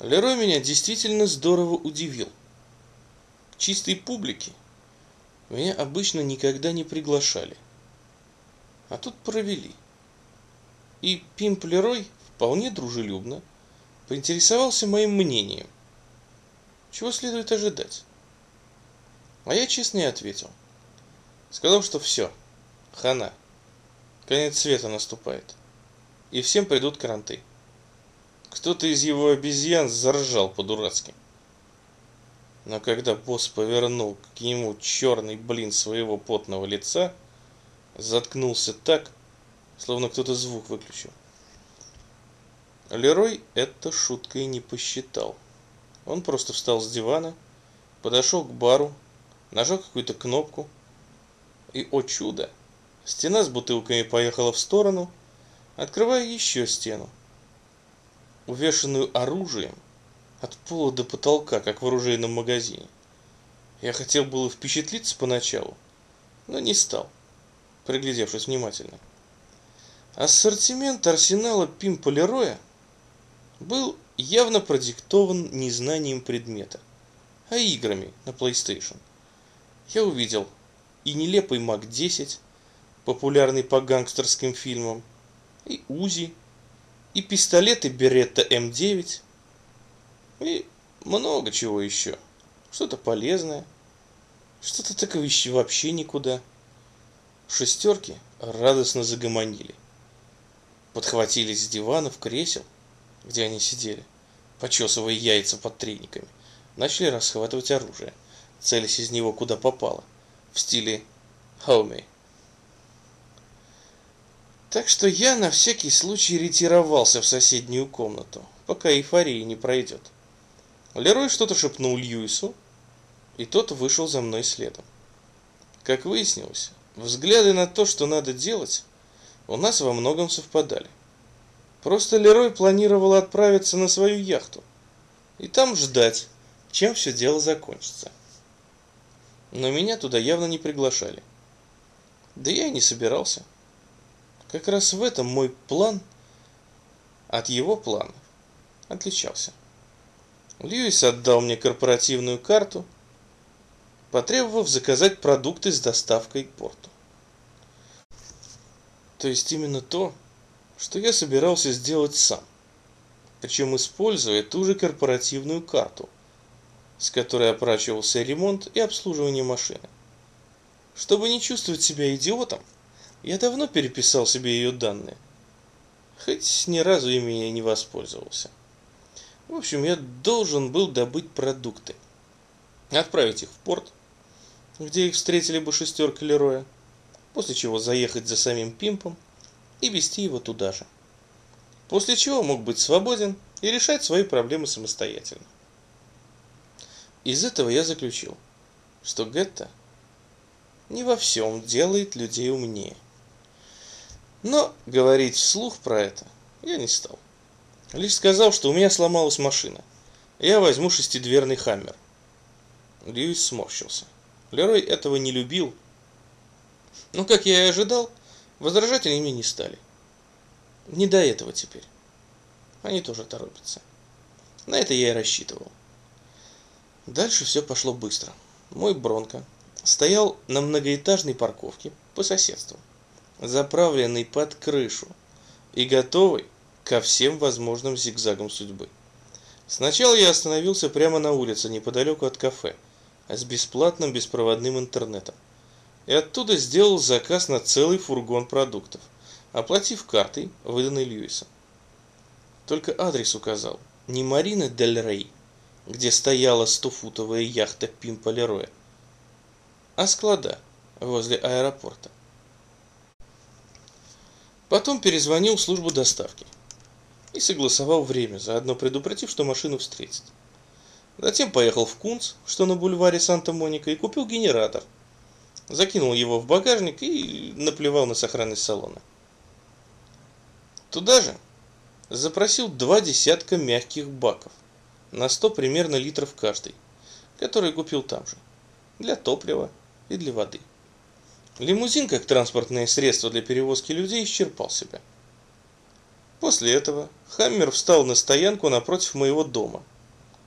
Лерой меня действительно здорово удивил. Чистой публики меня обычно никогда не приглашали. А тут провели. И Пимп Лерой вполне дружелюбно поинтересовался моим мнением. Чего следует ожидать? А я честно и ответил. Сказал, что все, хана, конец света наступает. И всем придут кранты. Кто-то из его обезьян заржал по-дурацки. Но когда босс повернул к нему черный блин своего потного лица, заткнулся так, словно кто-то звук выключил. Лерой это шуткой не посчитал. Он просто встал с дивана, подошел к бару, нажал какую-то кнопку, и, о чудо, стена с бутылками поехала в сторону, открывая еще стену, увешанную оружием от пола до потолка, как в оружейном магазине. Я хотел было впечатлиться поначалу, но не стал, приглядевшись внимательно. Ассортимент арсенала Пимпа Лероя – был явно продиктован не знанием предмета, а играми на PlayStation. Я увидел и нелепый Мак 10, популярный по гангстерским фильмам, и УЗИ, и пистолеты Беретта М9, и много чего еще. Что-то полезное, что-то такое вообще никуда. Шестерки радостно загомонили. Подхватились с диванов, кресел – где они сидели, почесывая яйца под трениками, начали расхватывать оружие, целясь из него куда попало, в стиле «Homie». Так что я на всякий случай ретировался в соседнюю комнату, пока эйфория не пройдет. Лерой что-то шепнул Льюису, и тот вышел за мной следом. Как выяснилось, взгляды на то, что надо делать, у нас во многом совпадали. Просто Лерой планировал отправиться на свою яхту и там ждать, чем все дело закончится. Но меня туда явно не приглашали. Да я и не собирался. Как раз в этом мой план от его плана отличался. Льюис отдал мне корпоративную карту, потребовав заказать продукты с доставкой к порту. То есть именно то, что я собирался сделать сам, причем используя ту же корпоративную карту, с которой оплачивался ремонт и обслуживание машины. Чтобы не чувствовать себя идиотом, я давно переписал себе ее данные, хоть ни разу ими я не воспользовался. В общем, я должен был добыть продукты, отправить их в порт, где их встретили бы шестерка Лероя, после чего заехать за самим Пимпом – и вести его туда же. После чего мог быть свободен и решать свои проблемы самостоятельно. Из этого я заключил, что Гетто не во всем делает людей умнее. Но говорить вслух про это я не стал. Лишь сказал, что у меня сломалась машина. Я возьму шестидверный хаммер. Льюис сморщился. Лерой этого не любил. Но, как я и ожидал, Возражать они мне не стали. Не до этого теперь. Они тоже торопятся. На это я и рассчитывал. Дальше все пошло быстро. Мой Бронко стоял на многоэтажной парковке по соседству, заправленный под крышу и готовый ко всем возможным зигзагам судьбы. Сначала я остановился прямо на улице, неподалеку от кафе, с бесплатным беспроводным интернетом и оттуда сделал заказ на целый фургон продуктов, оплатив картой, выданной Льюисом. Только адрес указал не Марина Дель Рей, где стояла стофутовая яхта Пимпа Лероя, а склада возле аэропорта. Потом перезвонил в службу доставки и согласовал время, заодно предупредив, что машину встретит. Затем поехал в Кунц, что на бульваре Санта-Моника, и купил генератор – закинул его в багажник и наплевал на сохранность салона. Туда же запросил два десятка мягких баков на 100 примерно литров каждый, которые купил там же, для топлива и для воды. Лимузин как транспортное средство для перевозки людей исчерпал себя. После этого Хаммер встал на стоянку напротив моего дома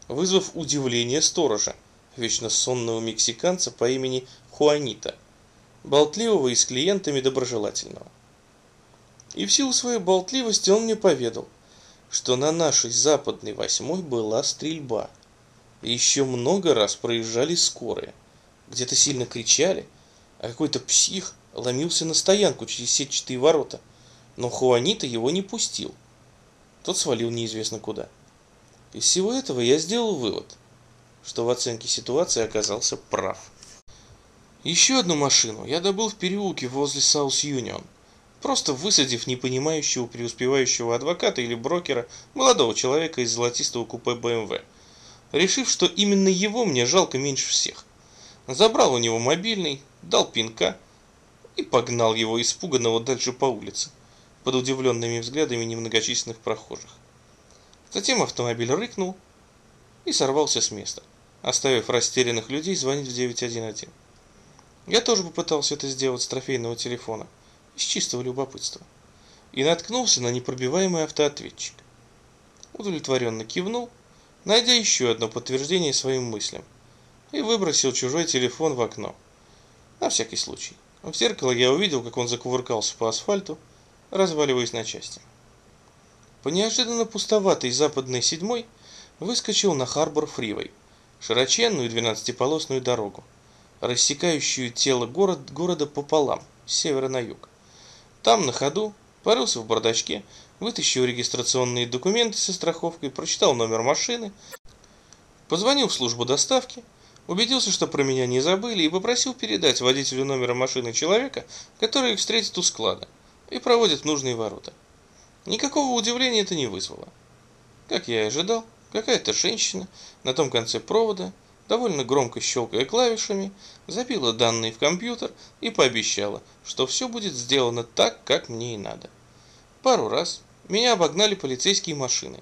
вызвав удивление сторожа, вечно сонного мексиканца по имени Хуанита, болтливого и с клиентами доброжелательного. И в силу своей болтливости он мне поведал, что на нашей западной восьмой была стрельба. И еще много раз проезжали скорые. Где-то сильно кричали, а какой-то псих ломился на стоянку через сетчатые ворота. Но Хуанита его не пустил. Тот свалил неизвестно куда. Из всего этого я сделал вывод, что в оценке ситуации оказался прав. Еще одну машину я добыл в переулке возле Саус Юнион, просто высадив непонимающего преуспевающего адвоката или брокера, молодого человека из золотистого купе БМВ, решив, что именно его мне жалко меньше всех. Забрал у него мобильный, дал пинка и погнал его испуганного дальше по улице, под удивленными взглядами немногочисленных прохожих. Затем автомобиль рыкнул и сорвался с места, оставив растерянных людей звонить в 911. Я тоже попытался это сделать с трофейного телефона, из чистого любопытства, и наткнулся на непробиваемый автоответчик. Удовлетворенно кивнул, найдя еще одно подтверждение своим мыслям, и выбросил чужой телефон в окно. На всякий случай. В зеркало я увидел, как он закувыркался по асфальту, разваливаясь на части. По неожиданно пустоватой западной седьмой выскочил на Харбор Фривей, широченную двенадцатиполосную дорогу, рассекающую тело город, города пополам, с севера на юг. Там, на ходу, порылся в бардачке, вытащил регистрационные документы со страховкой, прочитал номер машины, позвонил в службу доставки, убедился, что про меня не забыли, и попросил передать водителю номера машины человека, который их встретит у склада и проводит в нужные ворота. Никакого удивления это не вызвало. Как я и ожидал, какая-то женщина на том конце провода довольно громко щелкая клавишами, забила данные в компьютер и пообещала, что все будет сделано так, как мне и надо. Пару раз меня обогнали полицейские машины.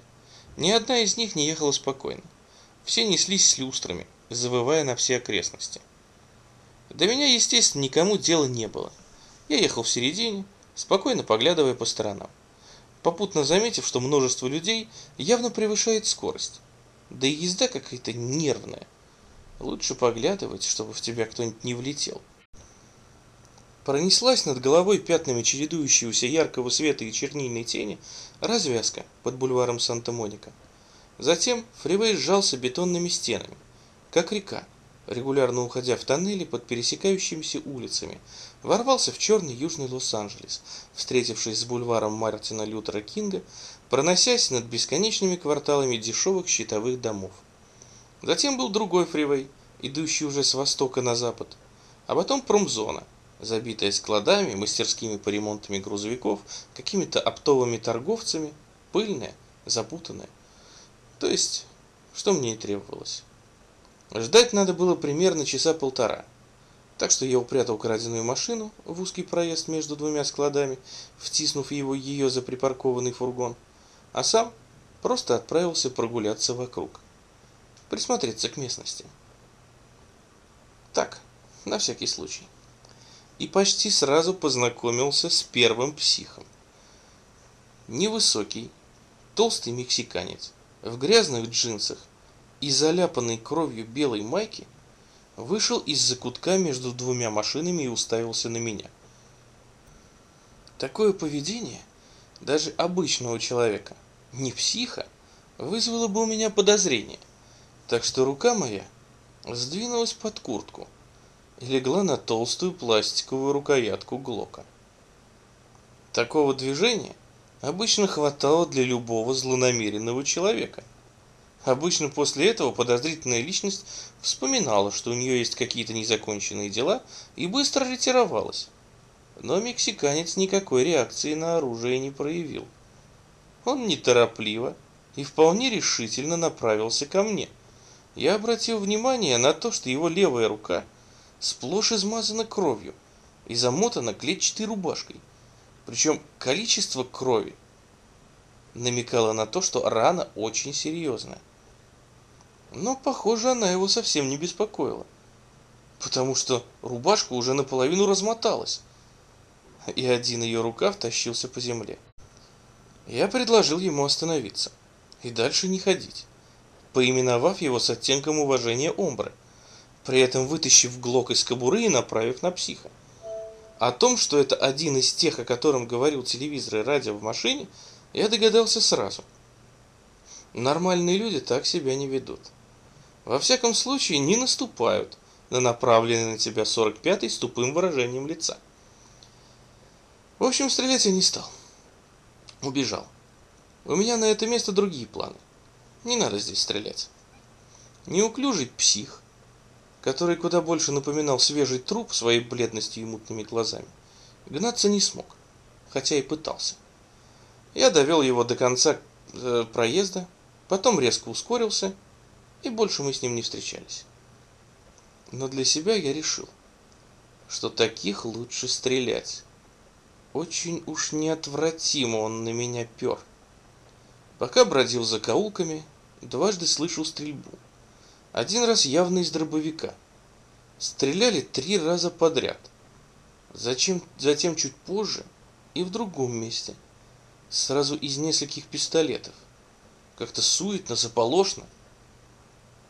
Ни одна из них не ехала спокойно. Все неслись с люстрами, завывая на все окрестности. До меня, естественно, никому дела не было. Я ехал в середине, спокойно поглядывая по сторонам, попутно заметив, что множество людей явно превышает скорость. Да и езда какая-то нервная. Лучше поглядывать, чтобы в тебя кто-нибудь не влетел. Пронеслась над головой пятнами чередующегося яркого света и чернильной тени развязка под бульваром Санта-Моника. Затем фривей сжался бетонными стенами, как река, регулярно уходя в тоннели под пересекающимися улицами, ворвался в черный южный Лос-Анджелес, встретившись с бульваром Мартина Лютера Кинга, проносясь над бесконечными кварталами дешевых щитовых домов. Затем был другой фривей, идущий уже с востока на запад, а потом промзона, забитая складами, мастерскими по ремонтам грузовиков, какими-то оптовыми торговцами, пыльная, запутанная. То есть, что мне и требовалось. Ждать надо было примерно часа полтора. Так что я упрятал краденую машину в узкий проезд между двумя складами, втиснув его ее за припаркованный фургон, а сам просто отправился прогуляться вокруг присмотреться к местности. Так, на всякий случай. И почти сразу познакомился с первым психом. Невысокий, толстый мексиканец в грязных джинсах и заляпанной кровью белой майки вышел из закутка между двумя машинами и уставился на меня. Такое поведение даже обычного человека, не психа, вызвало бы у меня подозрение – так что рука моя сдвинулась под куртку и легла на толстую пластиковую рукоятку Глока. Такого движения обычно хватало для любого злонамеренного человека. Обычно после этого подозрительная личность вспоминала, что у нее есть какие-то незаконченные дела, и быстро ретировалась. Но мексиканец никакой реакции на оружие не проявил. Он неторопливо и вполне решительно направился ко мне – я обратил внимание на то, что его левая рука сплошь измазана кровью и замотана клетчатой рубашкой. Причем количество крови намекало на то, что рана очень серьезная. Но, похоже, она его совсем не беспокоила, потому что рубашка уже наполовину размоталась, и один ее рукав тащился по земле. Я предложил ему остановиться и дальше не ходить поименовав его с оттенком уважения Омбры, при этом вытащив глок из кобуры и направив на психа. О том, что это один из тех, о котором говорил телевизор и радио в машине, я догадался сразу. Нормальные люди так себя не ведут. Во всяком случае, не наступают на направленный на тебя 45-й с тупым выражением лица. В общем, стрелять я не стал. Убежал. У меня на это место другие планы. Не надо здесь стрелять. Неуклюжий псих, который куда больше напоминал свежий труп своей бледностью и мутными глазами, гнаться не смог, хотя и пытался. Я довел его до конца э, проезда, потом резко ускорился, и больше мы с ним не встречались. Но для себя я решил, что таких лучше стрелять. Очень уж неотвратимо он на меня пер. Пока бродил за каулками, дважды слышал стрельбу. Один раз явно из дробовика. Стреляли три раза подряд. Зачем, затем чуть позже и в другом месте. Сразу из нескольких пистолетов. Как-то суетно, заполошно.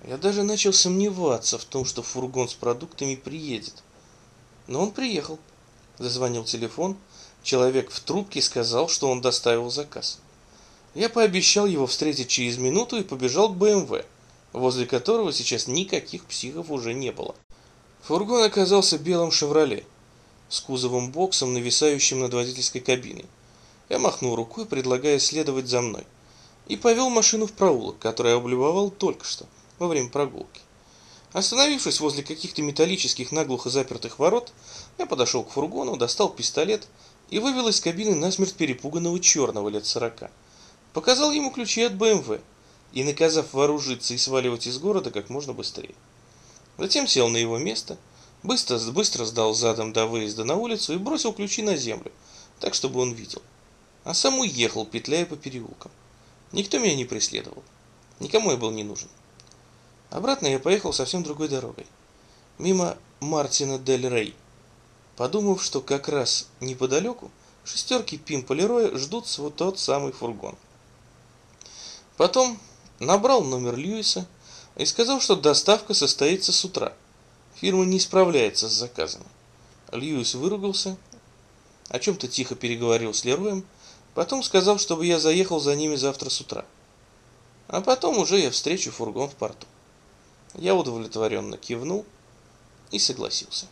Я даже начал сомневаться в том, что фургон с продуктами приедет. Но он приехал. Зазвонил телефон. Человек в трубке сказал, что он доставил заказ. Я пообещал его встретить через минуту и побежал к БМВ, возле которого сейчас никаких психов уже не было. Фургон оказался белым «Шевроле» с кузовом боксом, нависающим над водительской кабиной. Я махнул рукой, предлагая следовать за мной, и повел машину в проулок, который я облюбовал только что, во время прогулки. Остановившись возле каких-то металлических наглухо запертых ворот, я подошел к фургону, достал пистолет и вывел из кабины насмерть перепуганного черного лет сорока показал ему ключи от БМВ и, наказав вооружиться и сваливать из города как можно быстрее. Затем сел на его место, быстро, быстро сдал задом до выезда на улицу и бросил ключи на землю, так, чтобы он видел. А сам уехал, петляя по переулкам. Никто меня не преследовал. Никому я был не нужен. Обратно я поехал совсем другой дорогой. Мимо Мартина Дель Рей. Подумав, что как раз неподалеку шестерки Пимпа Лероя ждут вот тот самый фургон. Потом набрал номер Льюиса и сказал, что доставка состоится с утра. Фирма не справляется с заказами. Льюис выругался, о чем-то тихо переговорил с Лероем, потом сказал, чтобы я заехал за ними завтра с утра. А потом уже я встречу фургон в порту. Я удовлетворенно кивнул и согласился.